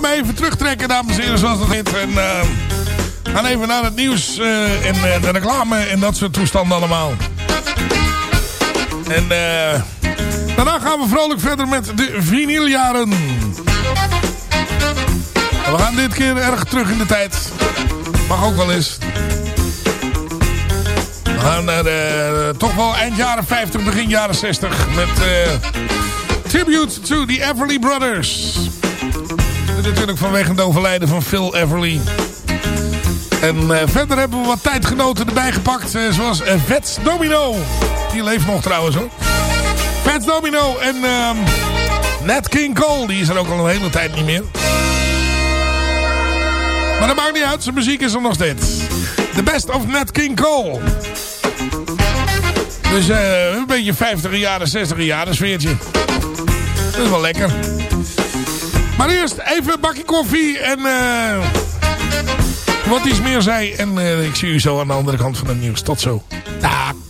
me even terugtrekken, dames en heren, zoals dat heet. En uh, gaan even naar het nieuws uh, en uh, de reclame en dat soort toestanden allemaal. En daarna gaan we vrolijk verder met de vinyljaren. We gaan dit keer erg terug in de tijd. Mag ook wel eens. We gaan naar toch wel eind jaren 50, begin jaren 60 met tribute to the Everly Brothers. Natuurlijk vanwege het overlijden van Phil Everly. En uh, verder hebben we wat tijdgenoten erbij gepakt. Uh, zoals uh, Vets Domino. Die leeft nog trouwens hoor. Vets Domino en um, Nat King Cole. Die is er ook al een hele tijd niet meer. Maar dat maakt niet uit. Zijn muziek is er nog steeds. The best of Nat King Cole. Dus een beetje 50 jaren, 60 jaren sfeertje. Dat is wel lekker. Maar eerst even een bakje koffie en uh, wat iets meer zei. En uh, ik zie u zo aan de andere kant van het nieuws. Tot zo. Dag.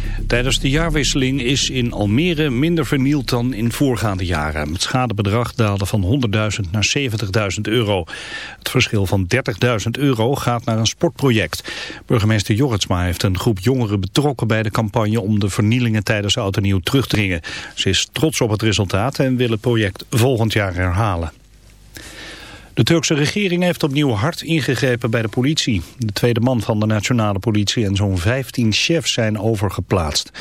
Tijdens de jaarwisseling is in Almere minder vernield dan in voorgaande jaren. Het schadebedrag daalde van 100.000 naar 70.000 euro. Het verschil van 30.000 euro gaat naar een sportproject. Burgemeester Jorritsma heeft een groep jongeren betrokken bij de campagne om de vernielingen tijdens Oud en Nieuw terug te dringen. Ze is trots op het resultaat en wil het project volgend jaar herhalen. De Turkse regering heeft opnieuw hard ingegrepen bij de politie. De tweede man van de nationale politie en zo'n 15 chefs zijn overgeplaatst.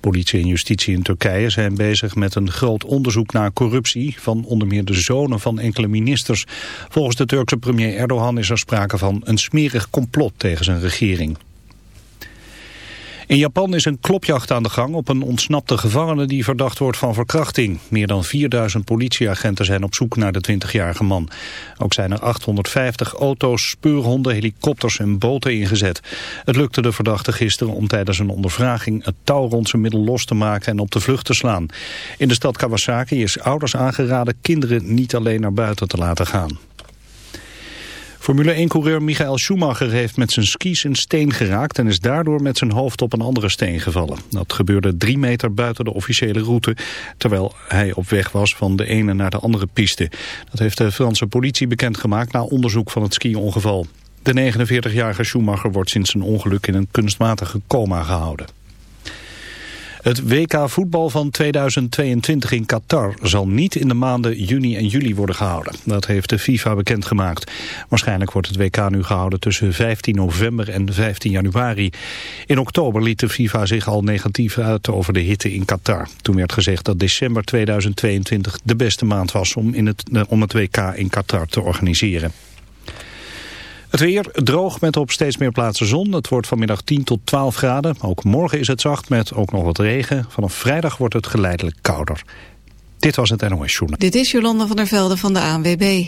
Politie en justitie in Turkije zijn bezig met een groot onderzoek naar corruptie van onder meer de zonen van enkele ministers. Volgens de Turkse premier Erdogan is er sprake van een smerig complot tegen zijn regering. In Japan is een klopjacht aan de gang op een ontsnapte gevangene die verdacht wordt van verkrachting. Meer dan 4000 politieagenten zijn op zoek naar de 20-jarige man. Ook zijn er 850 auto's, speurhonden, helikopters en boten ingezet. Het lukte de verdachte gisteren om tijdens een ondervraging het touw rond zijn middel los te maken en op de vlucht te slaan. In de stad Kawasaki is ouders aangeraden kinderen niet alleen naar buiten te laten gaan. Formule 1-coureur Michael Schumacher heeft met zijn skis een steen geraakt... en is daardoor met zijn hoofd op een andere steen gevallen. Dat gebeurde drie meter buiten de officiële route... terwijl hij op weg was van de ene naar de andere piste. Dat heeft de Franse politie bekendgemaakt na onderzoek van het ski-ongeval. De 49-jarige Schumacher wordt sinds zijn ongeluk in een kunstmatige coma gehouden. Het WK voetbal van 2022 in Qatar zal niet in de maanden juni en juli worden gehouden. Dat heeft de FIFA bekendgemaakt. Waarschijnlijk wordt het WK nu gehouden tussen 15 november en 15 januari. In oktober liet de FIFA zich al negatief uit over de hitte in Qatar. Toen werd gezegd dat december 2022 de beste maand was om, in het, om het WK in Qatar te organiseren. Het weer droog met op steeds meer plaatsen zon. Het wordt vanmiddag 10 tot 12 graden. Ook morgen is het zacht met ook nog wat regen. Vanaf vrijdag wordt het geleidelijk kouder. Dit was het NOS Journal. Dit is Jolanda van der Velde van de ANWB.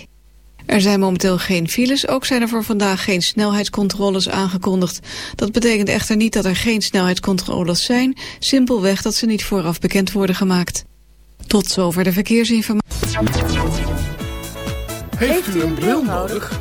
Er zijn momenteel geen files, ook zijn er voor vandaag geen snelheidscontroles aangekondigd. Dat betekent echter niet dat er geen snelheidscontroles zijn, simpelweg dat ze niet vooraf bekend worden gemaakt. Tot zover de verkeersinformatie. Heeft u een bril nodig?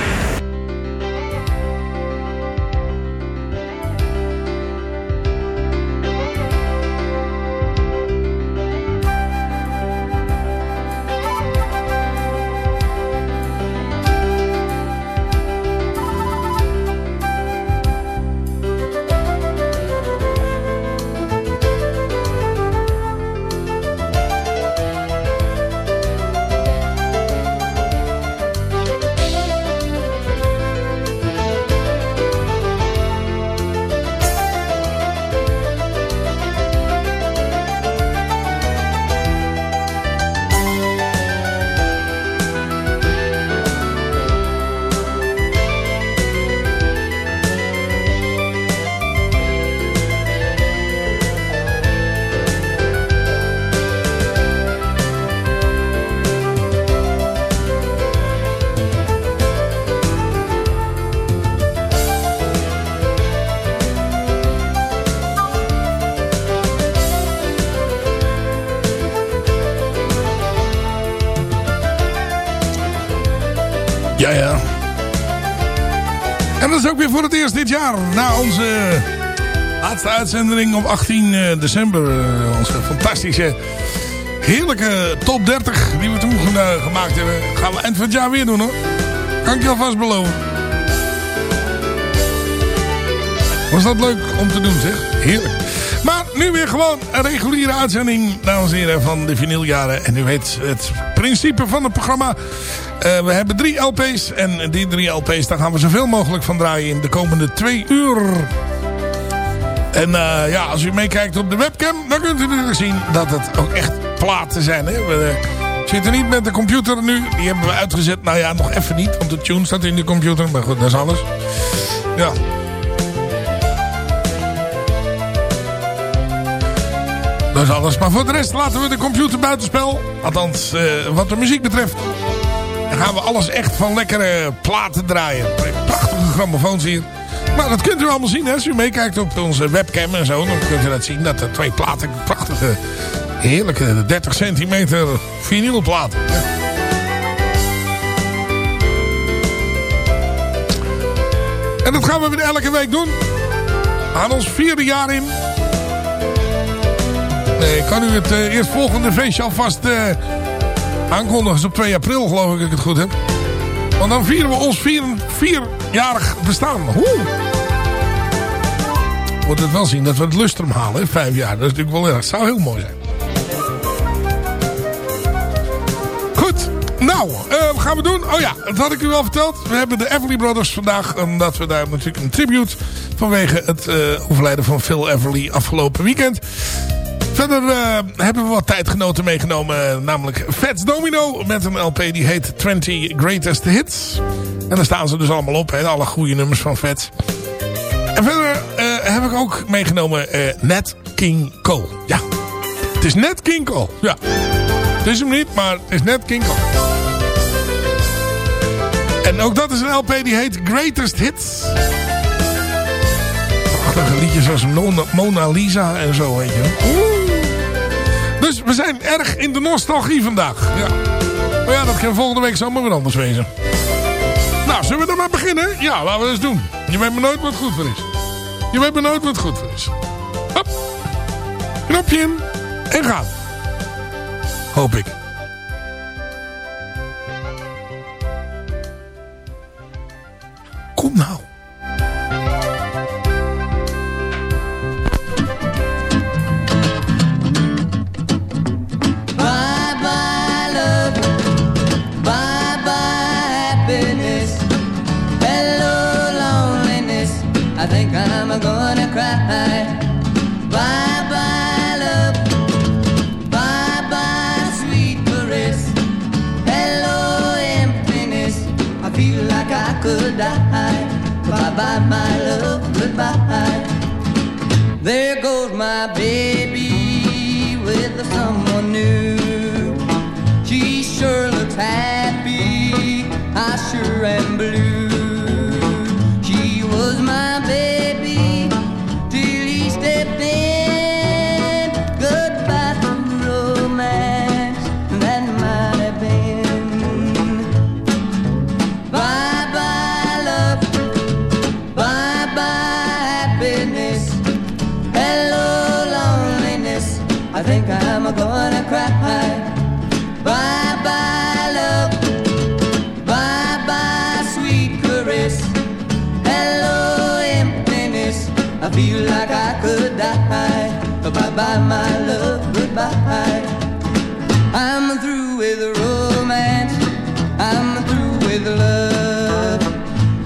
Voor het eerst dit jaar. Na onze laatste uitzending op 18 eh, december. eh, Onze fantastische, heerlijke top 30 die we toen gemaakt hebben. Gaan we eind van het jaar weer doen hoor. Kan ik je alvast beloven. Was dat leuk om te doen zeg. Heerlijk. Maar nu weer gewoon een reguliere uitzending, dames en heren, van de vinyljaren. En u weet het principe van het programma. Eh, we hebben drie LP's. En die drie LP's, daar gaan we zoveel mogelijk van draaien in de komende twee uur. En eh, ja, als u meekijkt op de webcam, dan kunt u natuurlijk zien dat het ook echt platen zijn. Hè? We eh, zitten niet met de computer nu. Die hebben we uitgezet. Nou ja, nog even niet, want de tune staat in de computer. Maar goed, dat is alles. Ja. Dat is alles. Maar voor de rest laten we de computer buitenspel. Althans, eh, wat de muziek betreft. Dan gaan we alles echt van lekkere platen draaien. Prachtige grammofoons hier. Maar dat kunt u allemaal zien hè? als u meekijkt op onze webcam en zo. Dan kunt u dat zien dat er twee platen, prachtige, heerlijke 30 centimeter vinylplaten. En dat gaan we weer elke week doen. Aan ons vierde jaar in. Nee, ik kan u het uh, eerstvolgende feestje alvast uh, aankondigen. op 2 april geloof ik ik het goed heb. Want dan vieren we ons vier, vierjarig bestaan. Oeh. moeten het wel zien dat we het lustrum halen. hè, Vijf jaar. Dat is natuurlijk wel erg. Zou heel mooi zijn. Goed. Nou, eh, wat gaan we doen? Oh ja, dat had ik u al verteld. We hebben de Everly Brothers vandaag. Omdat we daar natuurlijk een tribute vanwege het eh, overlijden van Phil Everly afgelopen weekend. Verder eh, hebben we wat tijdgenoten meegenomen. Namelijk Fats Domino met een LP die heet 20 Greatest Hits. En daar staan ze dus allemaal op. Alle goede nummers van Fats. En verder eh, heb ik ook meegenomen eh Nat King Cole. Ja, het is net King Cole. Ja, het is hem niet, maar het is net King Cole. En ook dat is een LP die heet Greatest Hits. Prachtige liedjes zoals Mona, Lisa en zo, weet je. Oeh. We zijn erg in de nostalgie vandaag. Ja. Maar ja, dat kan volgende week zomaar weer anders wezen. Nou, zullen we dan maar beginnen? Ja, laten we eens doen. Je weet maar nooit wat goed voor is. Je weet maar nooit wat goed voor is. Hop. Knopje in. En gaan. Hoop ik. Kom nou. Bye my love. Goodbye. I'm through with romance. I'm through with love.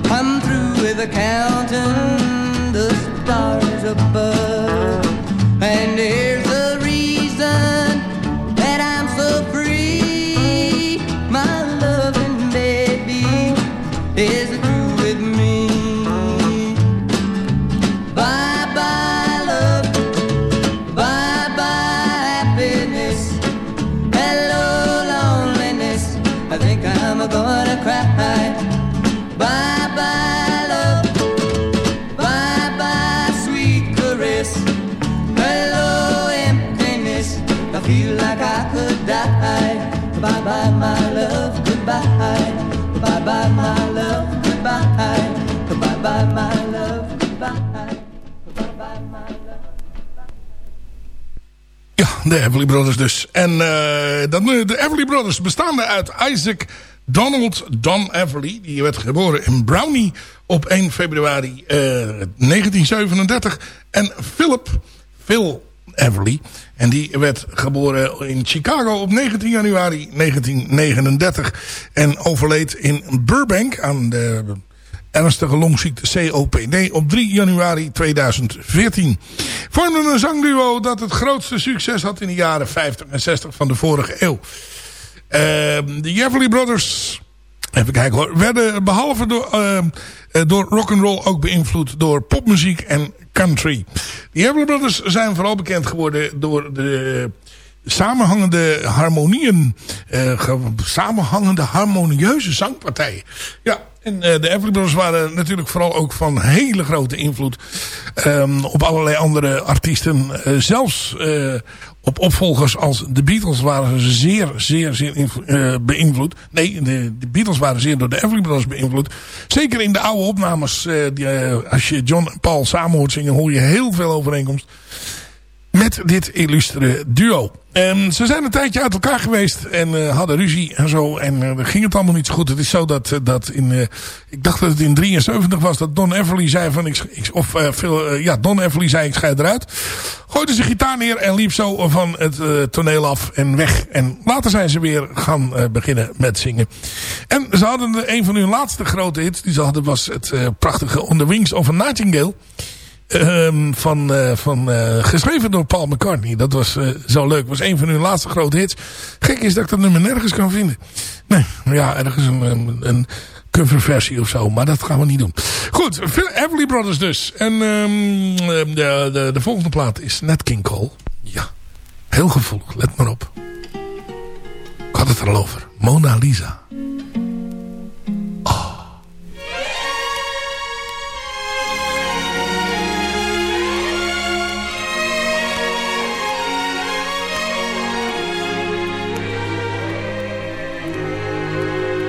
I'm through with counting the stars above. And here's My love. My love. My love. Ja, de Everly Brothers dus. En eh, dan, eh, de Everly Brothers bestaande uit Isaac Donald Don Everly. Die werd geboren in Brownie op 1 februari eh, 1937. En Philip Phil Everly. En die werd geboren in Chicago op 19 januari 1939. En overleed in Burbank aan de ernstige longziekte COPD op 3 januari 2014. Vormden een zangduo dat het grootste succes had in de jaren 50 en 60 van de vorige eeuw. Ehm, de Everly Brothers, even kijken hoor, werden behalve door, eh, door rock'n'roll ook beïnvloed door popmuziek en country. De Everly Brothers zijn vooral bekend geworden door de samenhangende harmonieën, eh, ge- samenhangende harmonieuze zangpartijen. Ja, en eh, de Everly Brothers waren natuurlijk vooral ook van hele grote invloed ehm, op allerlei andere artiesten. Eh, zelfs op opvolgers als de Beatles waren ze zeer, zeer, zeer beïnvloed. Nee, de, de Beatles waren zeer door de Everly Brothers beïnvloed. Zeker in de oude opnames, die, als je John en Paul samen hoort zingen, hoor je heel veel overeenkomst met dit illustere duo. Ehm, ze zijn een tijdje uit elkaar geweest en eh, hadden ruzie en zo. En uh, ging het allemaal niet zo goed. Het is zo dat, dat in, ik dacht dat het in 73 was dat Don Everly zei van, ik, ik of veel, ja, Don Everly zei ik scheid eruit. Gooide zijn gitaar neer en liep zo van het toneel af en weg. En later zijn ze weer gaan beginnen met zingen. En ze hadden een van hun laatste grote hits die ze hadden was het prachtige On the Wings of a Nightingale. Um, van, uh, van uh, geschreven door Paul McCartney. Dat was uh, zo leuk. was een van hun laatste grote hits. Gek is dat ik dat nummer nergens kan vinden. Nee, ja, ergens een, een, coverversie of zo. Maar dat gaan we niet doen. Goed, Everly Brothers dus. En um, de, de, de volgende plaat is Nat King Cole. Ja, heel gevoelig. Let maar op. Ik had het er al over. Mona Lisa.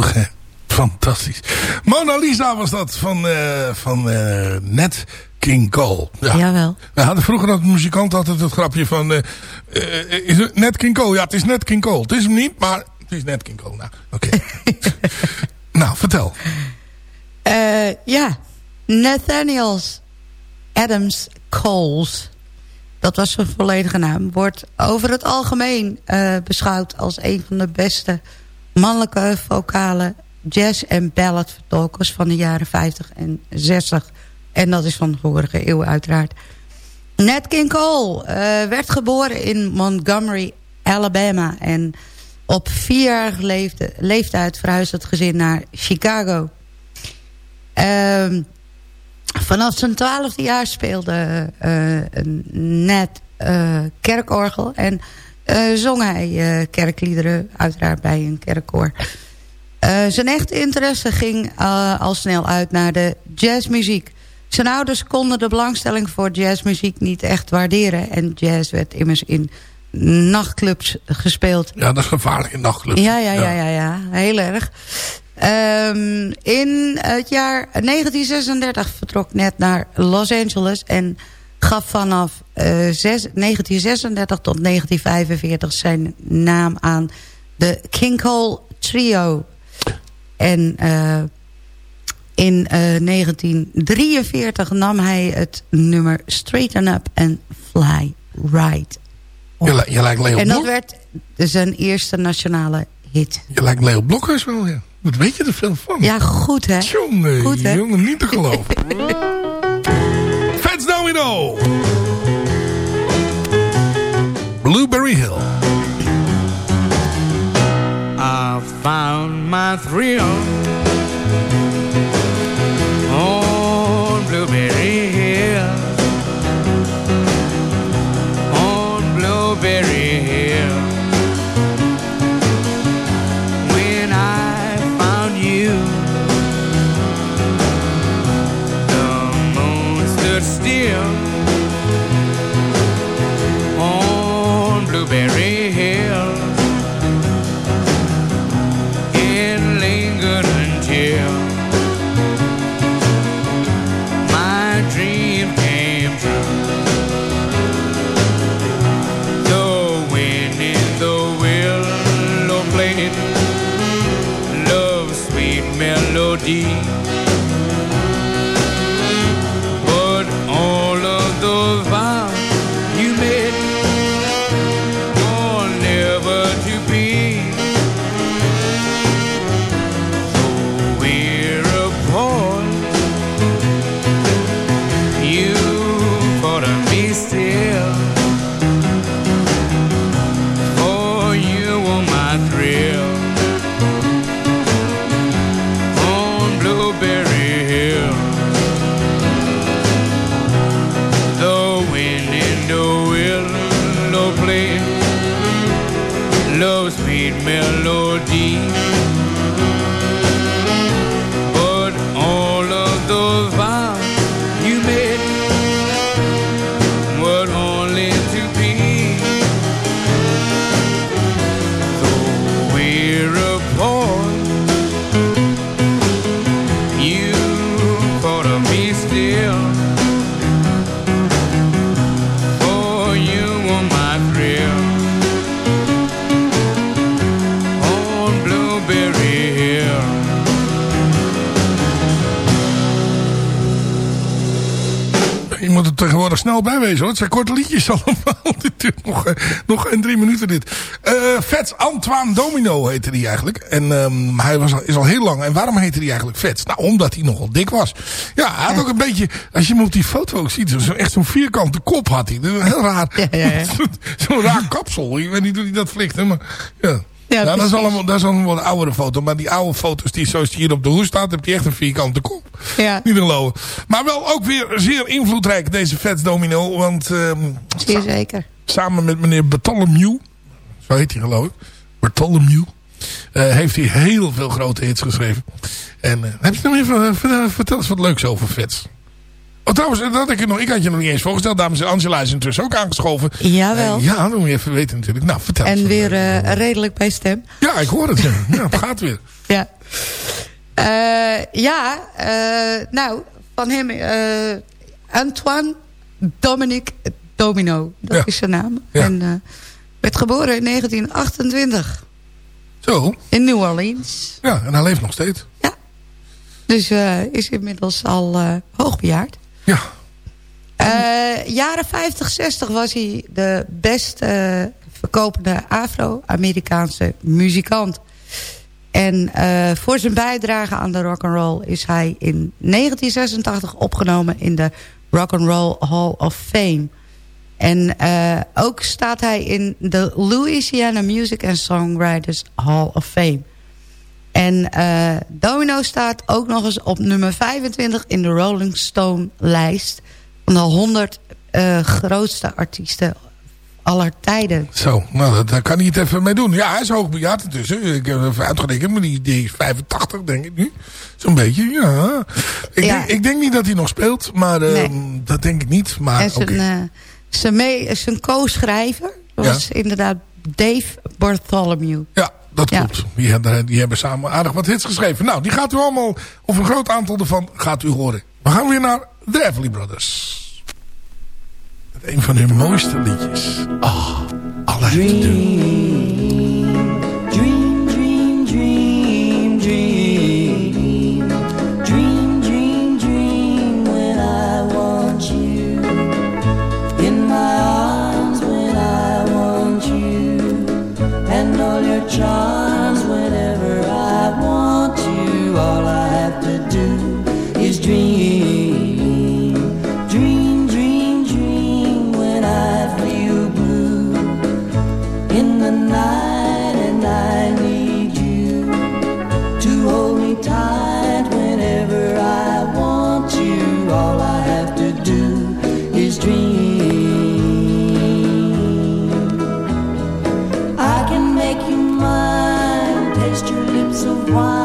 gevoelig, hè? Fantastisch. Mona Lisa was dat van, uh, van uh, Nat King Cole. Ja. Jawel. We hadden vroeger dat muzikant altijd het grapje van... Uh, is het Nat King Cole? Ja, het is Nat King Cole. Het is hem niet, maar het is net King Cole. Nou, oké. nou, vertel. Ja, Nathaniels Adams Coles. Dat was zijn volledige naam. Wordt over het algemeen beschouwd als een van de beste mannelijke vocale jazz- en balladvertolkers van de jaren 50 en 60. En dat is van de vorige eeuw uiteraard. Nat King Cole uh, werd geboren in Montgomery, Alabama. En op vierjarige leeftijd, leeftijd verhuisde het gezin naar Chicago. Um, Vanaf zijn twaalfde jaar speelde uh, Ned uh, kerkorgel. En zong hij kerkliederen, uiteraard bij een kerkkoor. zijn echte interesse ging al snel uit naar de jazzmuziek. Zijn ouders konden de belangstelling voor jazzmuziek niet echt waarderen. En jazz werd immers in nachtclubs gespeeld. Ja, dat is gevaarlijk in nachtclubs. Ja, ja, ja, ja, ja, heel erg. Um, in het jaar 1936 vertrok net naar Los Angeles... en gaf vanaf uh, zes, 1936 tot 1945 zijn naam aan de King Cole Trio. En uh, in uh, 1943 nam hij het nummer Straighten Up and Fly Right. Je, je lijkt Leo En dat Blok. werd zijn eerste nationale hit. Je lijkt Leo Blokhus wel, ja. Wat weet je er veel van? Ja, goed hè. Jongen, Goed, hè? jongen, niet te geloven. Domino. Blueberry Hill. I found my thrill deep snel bij wezen hoor. Het zijn korte liedjes allemaal. dit duurt nog, eh, nog een drie minuten dit. Eh Vets Antoine Domino heette hij eigenlijk. En ehm, hij was, is al heel lang. En waarom heette hij eigenlijk Vets? Nou, omdat hij nogal dik was. Ja, hij had ook een beetje... Als je hem op die foto ook ziet. Zo, echt zo'n vierkante kop had hij. Dat is Heel raar. zo'n raar kapsel. Ik weet niet hoe hij dat flikte. Maar ja. Ja, Ja, dat, is allemaal, dat is allemaal een oudere foto. Maar die oude foto's die zoals die hier op de hoes staat... heb je echt een vierkante kop. Ja. Niet te geloven. Maar wel ook weer zeer invloedrijk deze Vets Domino. Want ehm, Zeer zeker. samen met meneer Bartholomew... Zo heet hij geloof ik. Bartholomew. eh, heeft hij heel veel grote hits geschreven. En eh, heb je nog even... vertel- vertel eens wat leuks over Vets. Oh, trouwens, dat had ik, nog, ik had je nog niet eens voorgesteld. Dames en Angela is intussen ook aangeschoven. Jawel. Eh, ja, dat moet je even weten natuurlijk. Nou, vertel En weer eh, redelijk bij stem. Ja, ik hoor het. Ja, ja het gaat weer. Ja. Eh, ja, nou, van hem... Antoine Dominic Domino. Dat Ja. is zijn naam. Ja. En werd geboren in 1928. Zo. In New Orleans. Ja, en hij leeft nog steeds. Dus eh, is inmiddels al hoogbejaard. Ja. Eh, jaren 50, 60 was hij de best eh, verkopende Afro-Amerikaanse muzikant. En eh, voor zijn bijdrage aan de rock and roll is hij in 1986 opgenomen in de Rock and Roll Hall of Fame. En eh, ook staat hij in de Louisiana Music and Songwriters Hall of Fame. En eh, Domino staat ook nog eens op nummer 25 in de Rolling Stone lijst. Van de 100 eh, grootste artiesten aller tijden. Zo, nou, dat, daar kan hij het even mee doen. Ja, hij is hoogbejaard intussen. Ik heb even uitgerekend, maar die, die is 85, denk ik nu. Zo'n beetje, ja. Ik, Ja. Denk, ik denk niet dat hij nog speelt, maar eh, dat denk ik niet. Maar en zijn, eh, zijn, zijn co-schrijver was inderdaad Dave Bartholomew. Ja, dat klopt. Die, hebben- die hebben samen aardig wat hits geschreven. Nou, die gaat u allemaal, of een groot aantal ervan, gaat u horen. We gaan weer naar de Everly Brothers. Met een van hun mooiste liedjes. Ah, alle Dream, dream, child. why.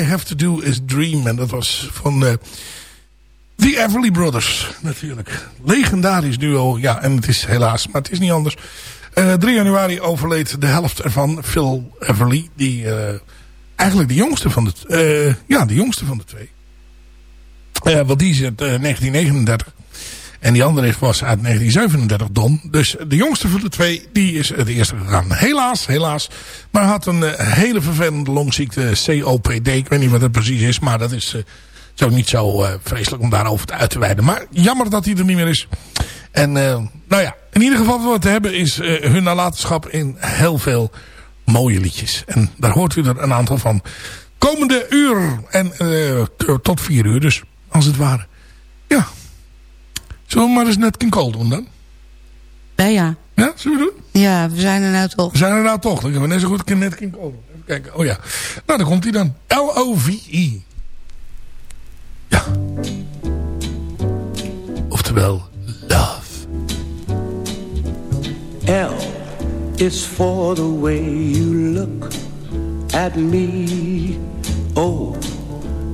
I have to do is dream. En dat was van eh The Everly Brothers, natuurlijk. Legendarisch duo. Ja, en het is helaas, maar het is niet anders. Eh 3 januari overleed de helft ervan, Phil Everly. Die eh, eigenlijk de jongste van de, eh, ja, de jongste van de twee. Eh, want die is uit eh, 1939. En die andere was uit 1937, Don. Dus de jongste van de twee, die is het eerste gegaan. Helaas, helaas. Maar had een eh, hele vervelende longziekte, COPD. Ik weet niet wat het precies is, maar dat is... eh, is ook niet zo eh, vreselijk om daarover te uit te wijden. Maar jammer dat hij er niet meer is. En eh, nou ja, in ieder geval wat we hebben is eh, hun nalatenschap in heel veel mooie liedjes. En daar hoort u er een aantal van. Komende uur en eh, tot vier uur dus, als het ware. Ja. Zullen we maar eens net King Cole doen dan? Ja, ja. Ja, zullen we doen? Ja, we zijn er nou toch. We zijn er nou toch. Dan kunnen we net zo goed net King Cole doen. Even kijken. Oh ja. Nou, daar komt hij dan. L-O-V-E. Ja. Oftewel, love. L is for the way you look at me. O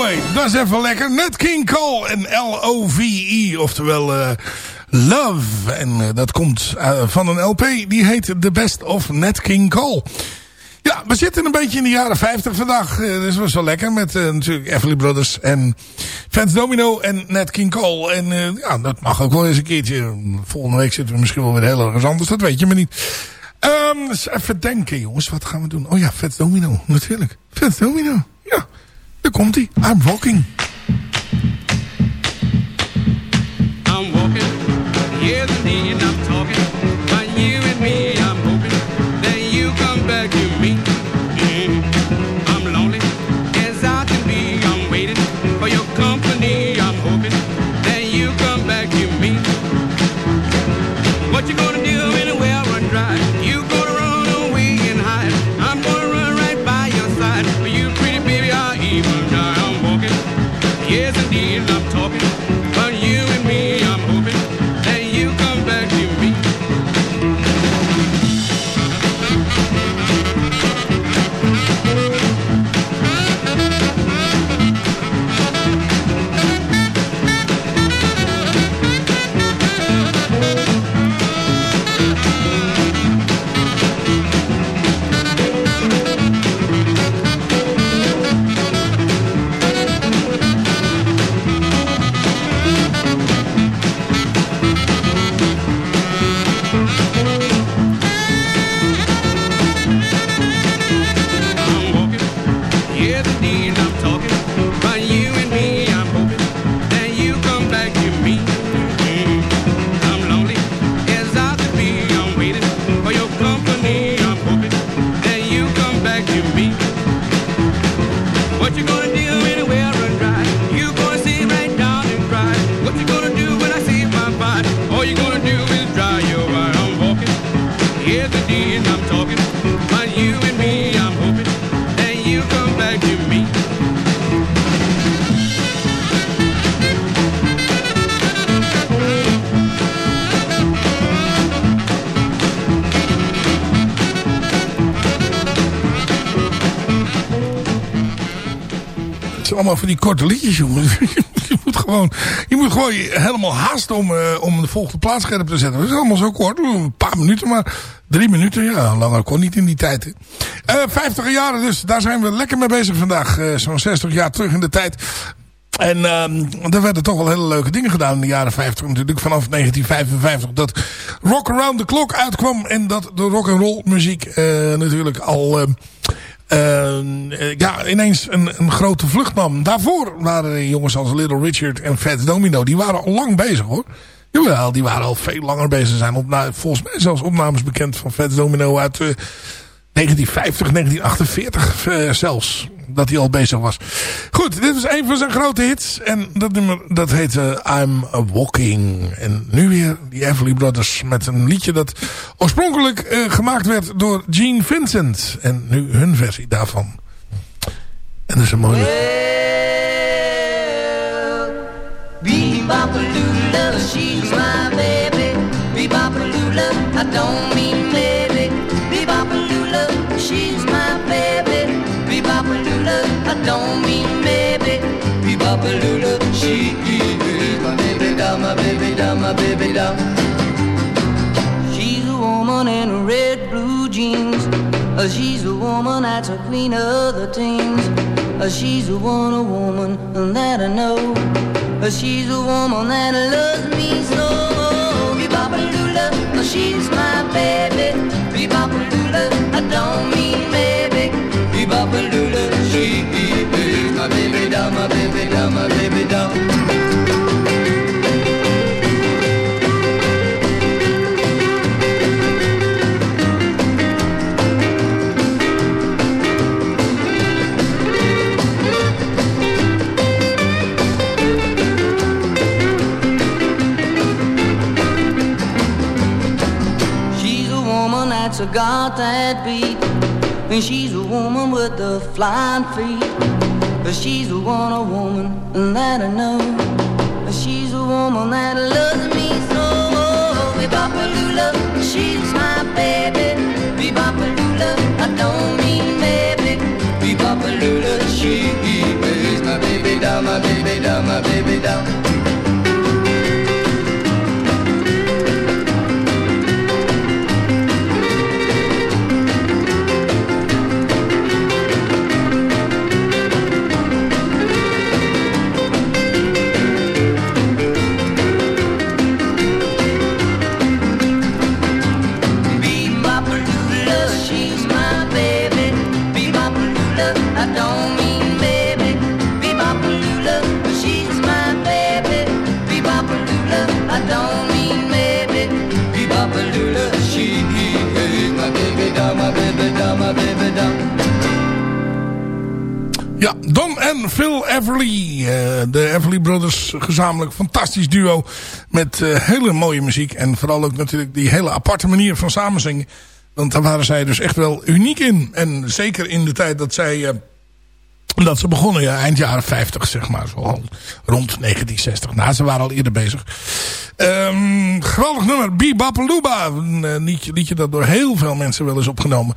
Hé, dat is even lekker. Net King Cole en L-O-V-E, oftewel eh, Love. En eh, dat komt eh, van een LP, die heet The Best of Net King Cole. Ja, we zitten een beetje in de jaren 50 vandaag. Dus was wel lekker met natuurlijk Everly Brothers en Fans Domino en Nat King Cole. En ja, dat mag ook wel eens een keertje. Volgende week zitten we misschien wel weer heel erg anders. Dat weet je maar niet. Dus even denken jongens, wat gaan we doen? Oh ja, Fans Domino, natuurlijk. Fans Domino, ja. Daar komt hij. I'm Walking. I'm walking, yes indeed, I'm talking. Van die korte liedjes, jongen. je moet gewoon, je moet gewoon helemaal haasten om, eh, om de volgende plaatscherp te zetten. Dat is allemaal zo kort. Een paar minuten, maar drie minuten. Ja, langer kon niet in die tijd. hè. Eh 50 jaren dus. Daar zijn we lekker mee bezig vandaag. Eh, Zo'n 60 jaar terug in de tijd. En ehm er werden toch wel hele leuke dingen gedaan in de jaren 50. Natuurlijk vanaf 1955 dat Rock Around the Clock uitkwam. En dat de rock and roll muziek natuurlijk al... ehm, eh, ja, ineens een, een grote vlucht nam. Daarvoor waren jongens als Little Richard en Fats Domino, die waren al lang bezig hoor. Jawel, die waren al veel langer bezig. Zijn opna volgens mij zelfs opnames bekend van Fats Domino uit eh, 1950, 1948 eh, zelfs. Dat hij al bezig was. Goed, dit is een van zijn grote hits. En dat nummer, dat heet eh, I'm a Walking. En nu weer die Everly Brothers met een liedje dat oorspronkelijk eh, gemaakt werd door Gene Vincent. En nu hun versie daarvan. En dat is een mooie... Bebop-a-lula, I don't Bebop-a-lula, she my baby doll, my baby doll, baby doll. She's a woman in red blue jeans. Uh, she's a woman that's a queen of the teens. Uh, she's a Wonder Woman that I know. Uh, she's a woman that loves me so. Bebop-a-lula, she's my baby. Bebop-a-lula, I don't mean maybe. Bebop-a-lula, she is my baby doll, my baby doll, my baby doll. She's a woman that's a got that beat. And she's a woman with the flying feet. She's a Wonder Woman that I know. She's a woman that loves me so. Bebop-a-lula, she's my baby. Bebop-a-lula, I don't mean maybe. Bebop-a-lula, she is my baby doll, my baby doll, my baby doll. Phil Everly. eh, de Everly Brothers gezamenlijk. Fantastisch duo. Met eh, hele mooie muziek. En vooral ook natuurlijk die hele aparte manier van samenzingen. Want daar waren zij dus echt wel uniek in. En zeker in de tijd dat zij... eh, dat ze begonnen, ja, eind jaren 50, zeg maar. Zo rond 1960. Nou, ze waren al eerder bezig. Ehm, geweldig nummer. Bebopalooba. Een liedje dat door heel veel mensen wel is opgenomen.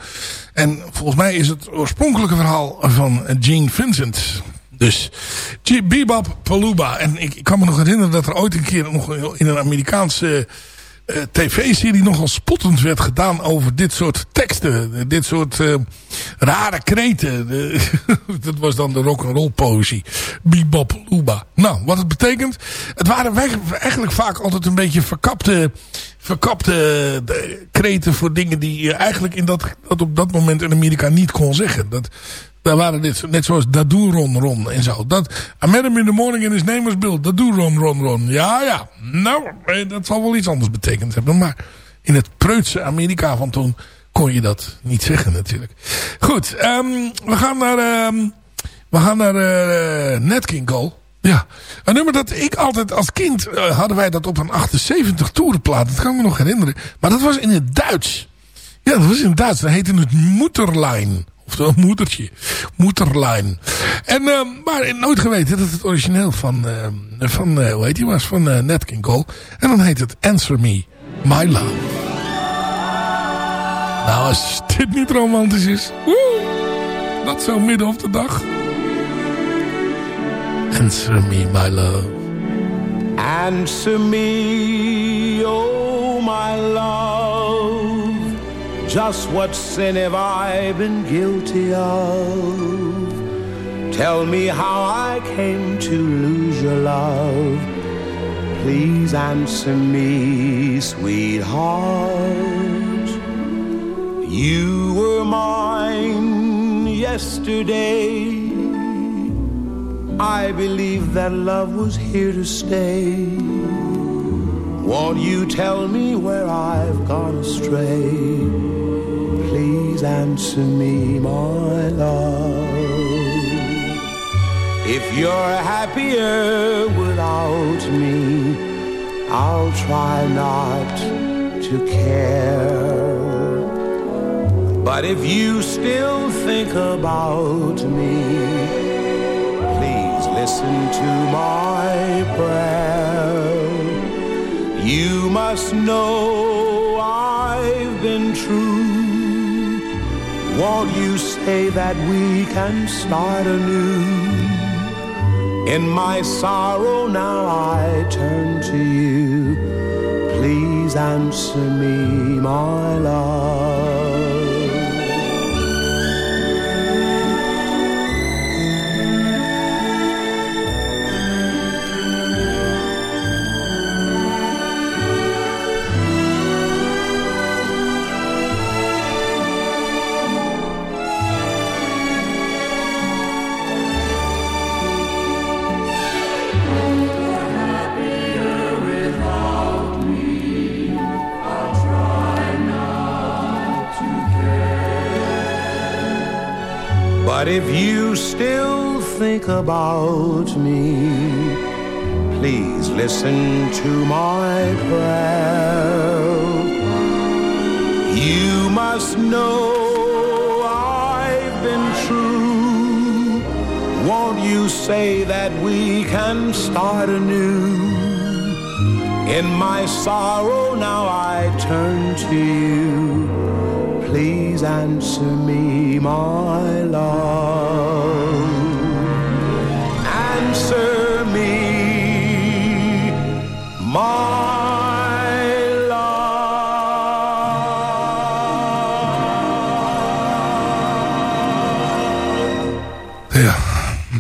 En volgens mij is het oorspronkelijke verhaal van Gene Vincent. Dus Bebop Palooba. En ik, kan me nog herinneren dat er ooit een keer nog in een Amerikaanse eh, tv-serie nogal spottend werd gedaan over dit soort teksten. Dit soort eh, rare kreten. Dat was dan de rock'n'roll poëzie. Bebop Palooba. Nou, wat het betekent. Het waren eigenlijk vaak altijd een beetje verkapte, verkapte eh, kreten voor dingen die je eigenlijk in dat, dat op dat moment in Amerika niet kon zeggen. Dat, daar waren dit, net zoals Dadoe Ron Ron en zo. Dat, I met him in the morning in his name was Bill. Dadoe Ron Ron Ron. Ja, ja. Nou, eh, dat zal wel iets anders betekend hebben. Maar in het preutse Amerika van toen kon je dat niet zeggen natuurlijk. Goed, ehm, we gaan naar, ehm, we gaan naar Cole. Ja, een nummer dat ik altijd als kind eh, hadden wij dat op een 78 toerenplaat. Dat kan ik me nog herinneren. Maar dat was in het Duits. Ja, dat was in het Duits. Dat heette het Moederlijn. Oftewel moedertje. Moederlijn. En, eh, maar nooit geweten dat het origineel van, eh, van eh, hoe heet die was? Van Nat King Cole. En dan heet het Answer Me, My Love. Nou, als dit niet romantisch is. Woe, dat zo midden op de dag. Answer me, my love. Answer me, oh my love. Just what sin have I been guilty of? Tell me how I came to lose your love. Please answer me, sweetheart. You were mine yesterday. I believe that love was here to stay. Won't you tell me where I've gone astray? Please answer me, my love. If you're happier without me, I'll try not to care. But if you still think about me, please listen to my prayer. You must know I've Won't you say that we can start anew? In my sorrow now I turn to you. Please answer me, my love. But if you still think about me, please listen to my prayer. You must know I've been true. Won't you say that we can start anew? In my sorrow now I turn to you. Please answer me, my love. Answer me, my Ja,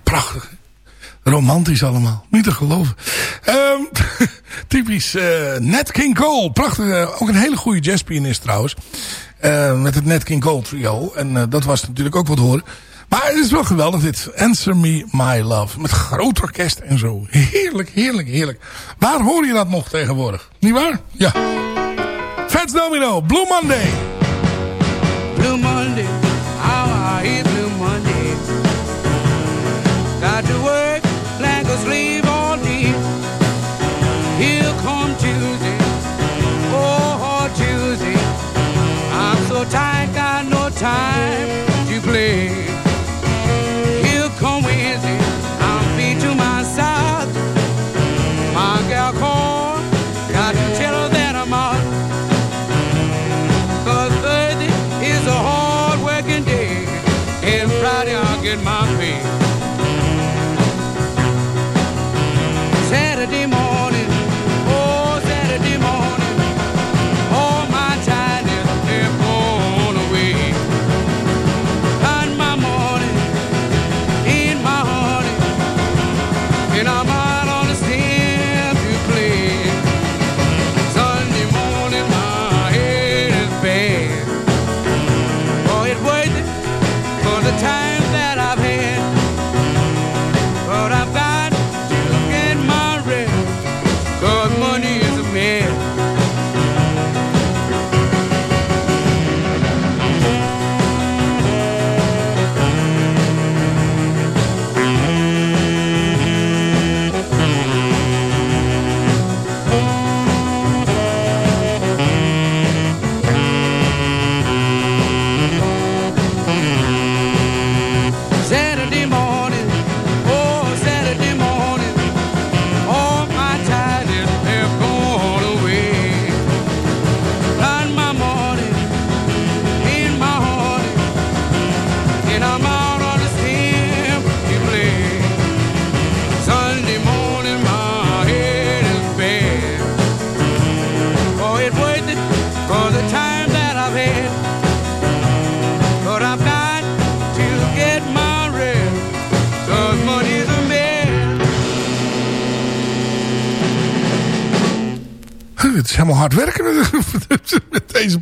prachtig. Romantisch allemaal. Niet te geloven. Ehm, typisch eh Nat King Cole. Prachtig. eh, ook een hele goede jazzpianist trouwens. Eh, met het Nat King Cole trio. En eh, dat was natuurlijk ook wat horen. Maar het is wel geweldig dit. Answer Me My Love. Met groot orkest en zo. Heerlijk, heerlijk, heerlijk. Waar hoor je dat nog tegenwoordig? Niet waar? Ja. Fats Domino. Blue Monday.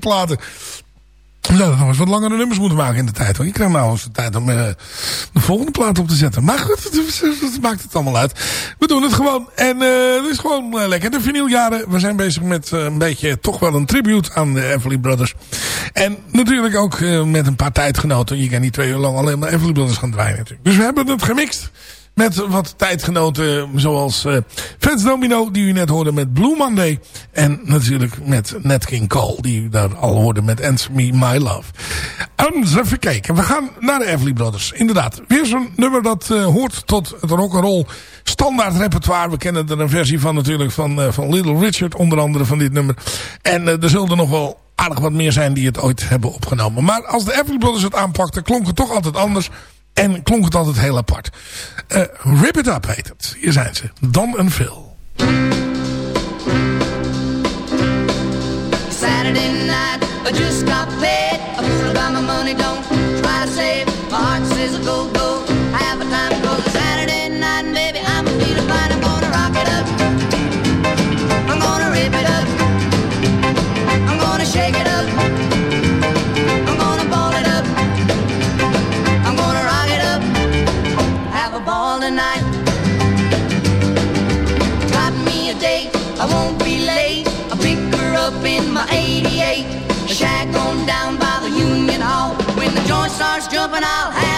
Platen. Nou, dan nog eens wat langere nummers moeten maken in de tijd. Want je krijgt nou eens de tijd om eh, de volgende plaat op te zetten. Maar goed, het maakt het allemaal uit. We doen het gewoon. En eh, het is gewoon eh, lekker. De vinyljaren. We zijn bezig met een beetje toch wel een tribute aan de Everly Brothers. En natuurlijk ook met een paar tijdgenoten. Je kan niet twee uur lang alleen maar Everly Brothers gaan draaien natuurlijk. Dus we hebben het gemixt. Met wat tijdgenoten zoals Fats Domino, die u net hoorde met Blue Monday. En natuurlijk met Nat King Cole, die u daar al hoorde met Answer Me My Love. Eens even kijken. We gaan naar de Everly Brothers. Inderdaad, weer zo'n nummer dat eh, hoort tot het rock'n'roll standaard repertoire. We kennen er een versie van natuurlijk van, eh, van Little Richard, onder andere van dit nummer. En er zullen nog wel aardig wat meer zijn die het ooit hebben opgenomen. Maar als de Everly Brothers het aanpakten, klonk het toch altijd anders. En klonk het altijd heel apart. Eh, Rip It Up heet het. Hier zijn ze. Don en Phil. Saturday night, I just got paid. I'm about my money, don't try to save. My heart says go, go. Starts jumping, I'll have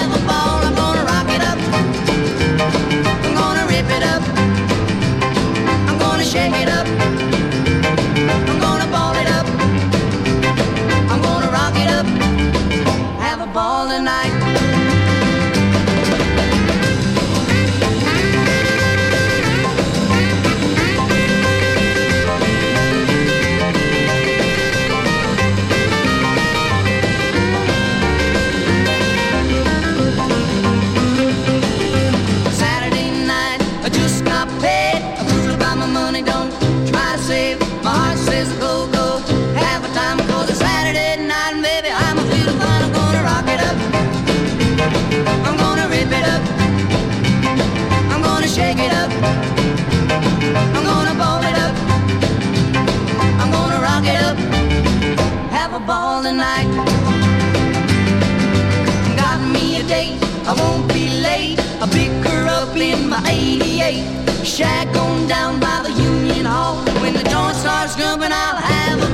I won't be late. I'll pick her up in my 88. Shack on down by the Union Hall. When the joint starts jumping, I'll have a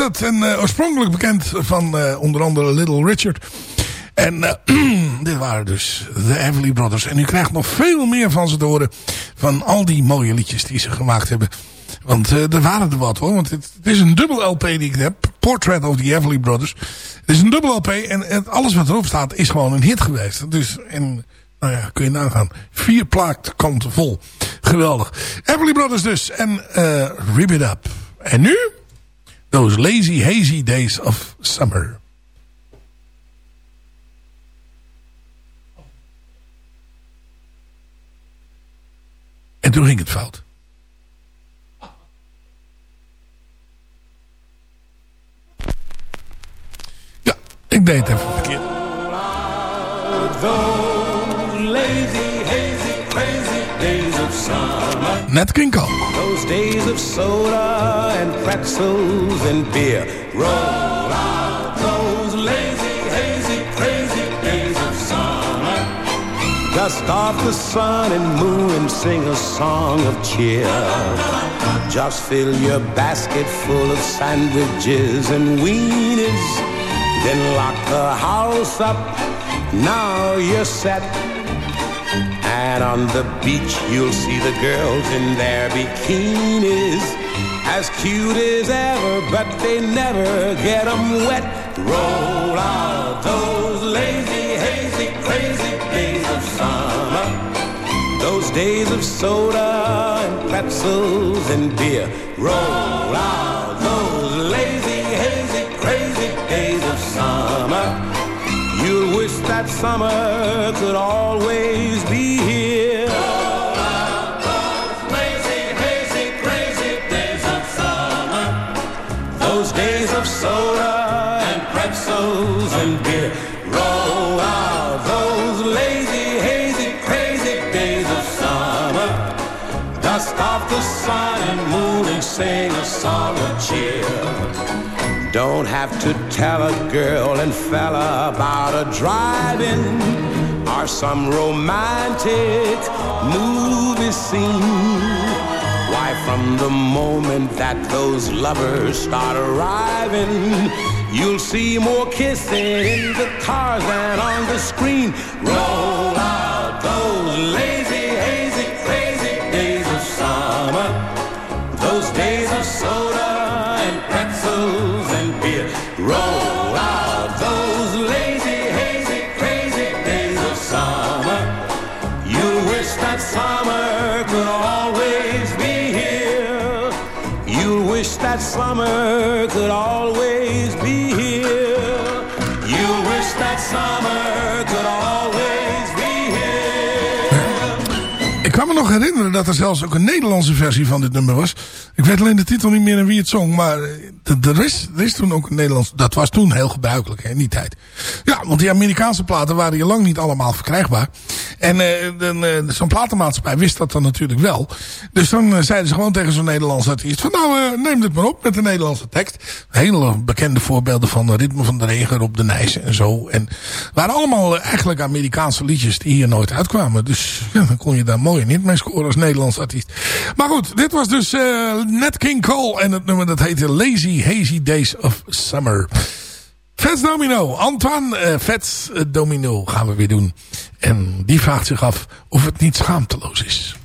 dat. En eh, oorspronkelijk bekend van eh, onder andere Little Richard. En eh, dit waren dus de Everly Brothers. En u krijgt nog veel meer van ze te horen. Van al die mooie liedjes die ze gemaakt hebben. Want er waren er wat hoor. Want het, is een dubbel LP die ik heb. Portrait of the Everly Brothers. Het is een dubbel LP. En, alles wat erop staat is gewoon een hit geweest. Dus en, nou ja, kun je nagaan. Vier plaatkanten vol. Geweldig. Everly Brothers dus. En eh Rip It Up. En nu? Those lazy hazy days of summer. En toen ging het fout. Ja, ik deed het even verkeerd. Nat King Cole. Those days of soda and pretzels and beer. Roll out those lazy, hazy, crazy days of summer. Dust off the sun and moon and sing a song of cheer. Just fill your basket full of sandwiches and weenies. Then lock the house up. Now you're set. And on the beach you'll see the girls in their bikinis As cute as ever, but they never get 'em wet. Roll out those lazy, hazy, crazy days of summer. Those days of soda and pretzels and beer. Roll out those lazy, hazy, crazy days of summer. You'll wish that summer could always be the sun and moon and sing a song of cheer. Don't have to tell a girl and fella about a drive-in or some romantic movie scene. Why, from the moment that those lovers start arriving, you'll see more kissing in the cars than on the screen. Roll out those lazy, that summer could always be here. You wish that summer nog herinneren dat er zelfs ook een Nederlandse versie van dit nummer was. Ik weet alleen de titel niet meer en wie het zong. Maar eh, er is, toen ook een Nederlands... Dat was toen heel gebruikelijk in die tijd. Ja, want die Amerikaanse platen waren hier lang niet allemaal verkrijgbaar. En eh, eh, zo'n platenmaatschappij wist dat dan natuurlijk wel. Dus dan zeiden ze gewoon tegen zo'n Nederlandse artiest... van nou, neem dit maar op met de Nederlandse tekst. Hele bekende voorbeelden van Ritme van de Regen op de Nijs en zo. En waren allemaal eigenlijk Amerikaanse liedjes die hier nooit uitkwamen. Dus ja, dan kon je daar mooi niet als Nederlands artiest. Maar goed, dit was dus eh Nat King Cole. En het nummer dat heette Lazy Hazy Days of Summer. Vets Domino, Antoine eh, Domino gaan we weer doen. En die vraagt zich af of het niet schaamteloos is.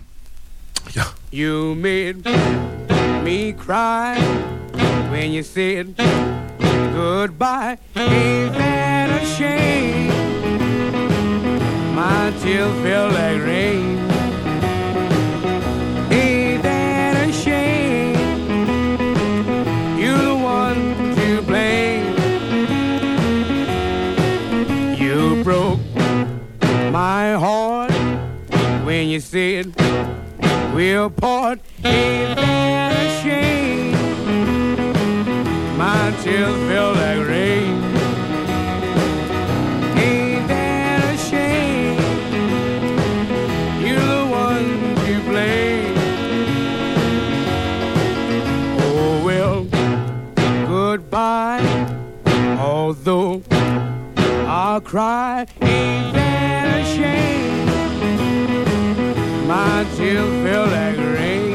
Ja. You made me cry when you said goodbye. Ain't a shame? My tears feel like rain. My heart when you said we'll part. Ain't that a shame? My tears feel like rain. Ain't that a shame? You're the one to blame. Oh well, goodbye. Although I'll cry, ain't that a shame? My tears feel like rain.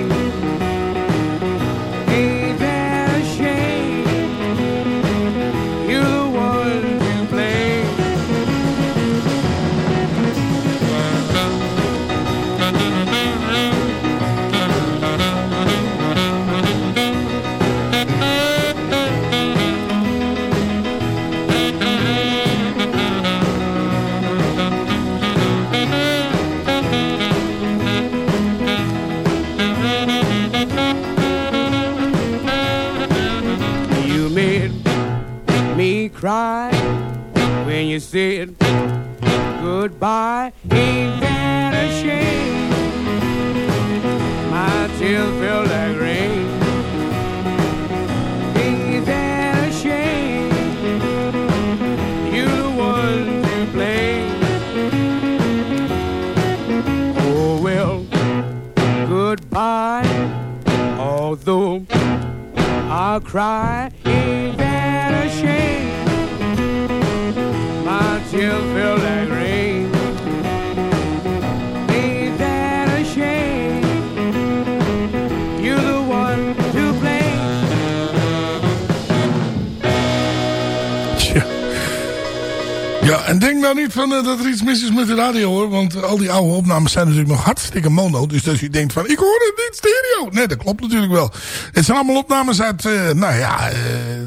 Goodbye. Ain't that a shame? My tears feel like rain. Ain't that a shame? You're the one to blame. Oh well, goodbye. Although I'll cry, en denk nou niet van, eh, dat er iets mis is met de radio hoor. Want al die oude opnames zijn natuurlijk nog hartstikke mono. Dus als je denkt van, ik hoor het niet stereo. Nee, dat klopt natuurlijk wel. Het zijn allemaal opnames uit, eh, nou ja,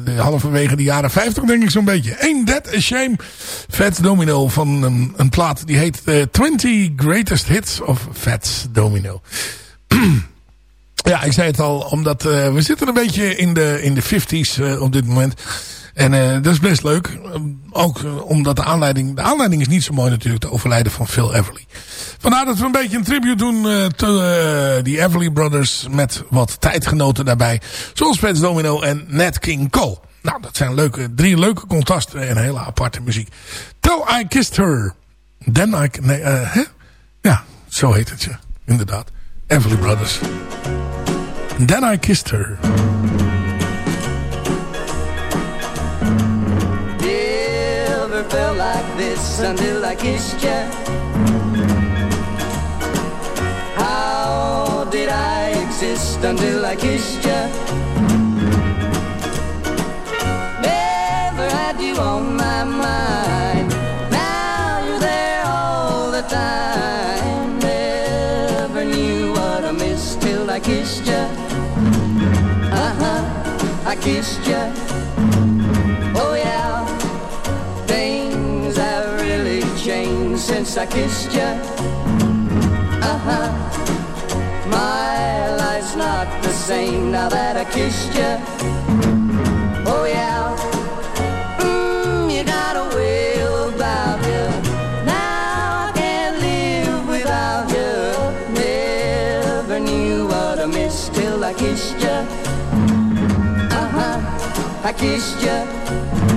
de halverwege de jaren 50 denk ik zo'n beetje. Ain't That a Shame? Fats Domino van een, een plaat die heet eh, 20 Greatest Hits of Fats Domino. Ja, ik zei het al, omdat we zitten een beetje in de, in de 50s eh, op dit moment. En eh, dat is best leuk. Eh, ook eh, omdat de aanleiding... De aanleiding is niet zo mooi natuurlijk, de overlijden van Phil Everly. Vandaar dat we een beetje een tribute doen te eh, die Everly Brothers... met wat tijdgenoten daarbij. Zoals Fats Domino en Nat King Cole. Nou, dat zijn leuke, drie leuke contrasten en hele aparte muziek. Till I Kissed Her. Then I... Nee? Ja, zo heet het, ja. Inderdaad. Everly Brothers. Then I Kissed Her. This until I kissed you. How did I exist until I kissed you? Never had you on my mind. Now you're there all the time. Never knew what I missed till I kissed you. Uh huh, I kissed you. since I kissed you. Uh-huh. My life's not the same now that I kissed you. Oh yeah. mmm, you got a way about you. Now I can't live without you. Never knew what I missed till I kissed you. Uh-huh. I kissed you.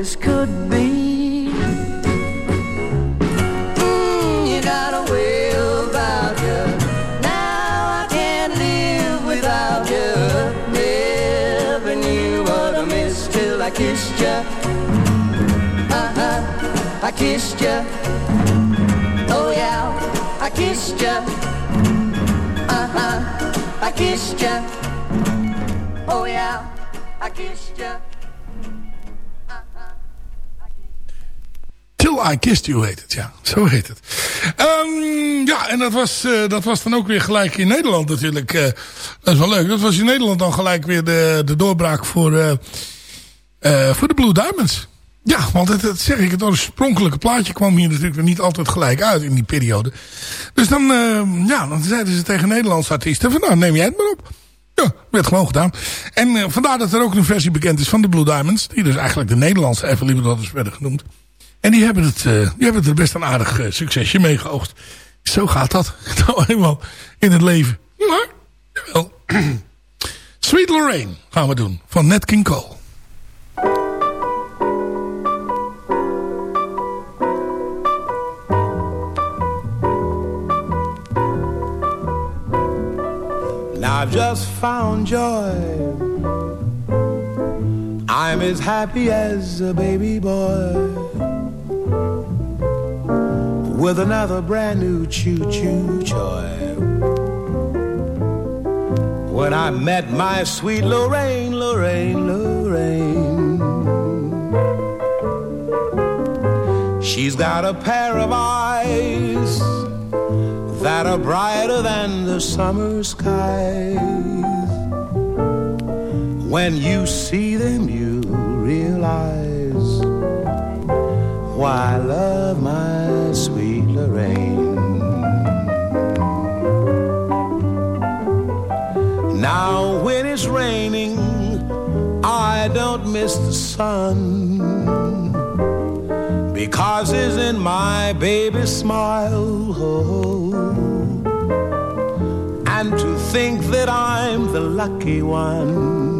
Kiss could be. Mm, you got a way about you. Now I can't live without you. Never knew what I missed till I kissed you. Uh huh, I kissed you. Oh yeah, I kissed you. Uh huh, I kissed you. Oh yeah, I kissed. I Kissed You heet het, ja. Zo heet het. Ehm, ja, en dat was, eh, dat was dan ook weer gelijk in Nederland natuurlijk. eh, dat is wel leuk. Dat was in Nederland dan gelijk weer de, de doorbraak voor, eh, voor de Blue Diamonds. Ja, want het, het zeg ik, het oorspronkelijke plaatje kwam hier natuurlijk niet altijd gelijk uit in die periode. Dus dan, eh, ja, dan zeiden ze tegen Nederlandse artiesten van nou, neem jij het maar op. Ja, werd gewoon gedaan. En vandaar dat er ook een versie bekend is van de Blue Diamonds. Die dus eigenlijk de Nederlandse Everly Brothers werden genoemd. En die hebben, het, eh, die hebben er best een aardig eh, succesje mee geoogst. Zo gaat dat. Nou eenmaal in het leven. Maar. Sweet Lorraine gaan we doen. Van Nat King Cole. I've just found joy. I'm as happy as a baby boy with another brand new choo-choo toy. When I met my sweet Lorraine, Lorraine, Lorraine. She's got a pair of eyes that are brighter than the summer skies. When you see them, you realize why love my sweet Lorraine. Now, when it's raining, I don't miss the sun because it's in my baby's smile. And to think that I'm the lucky one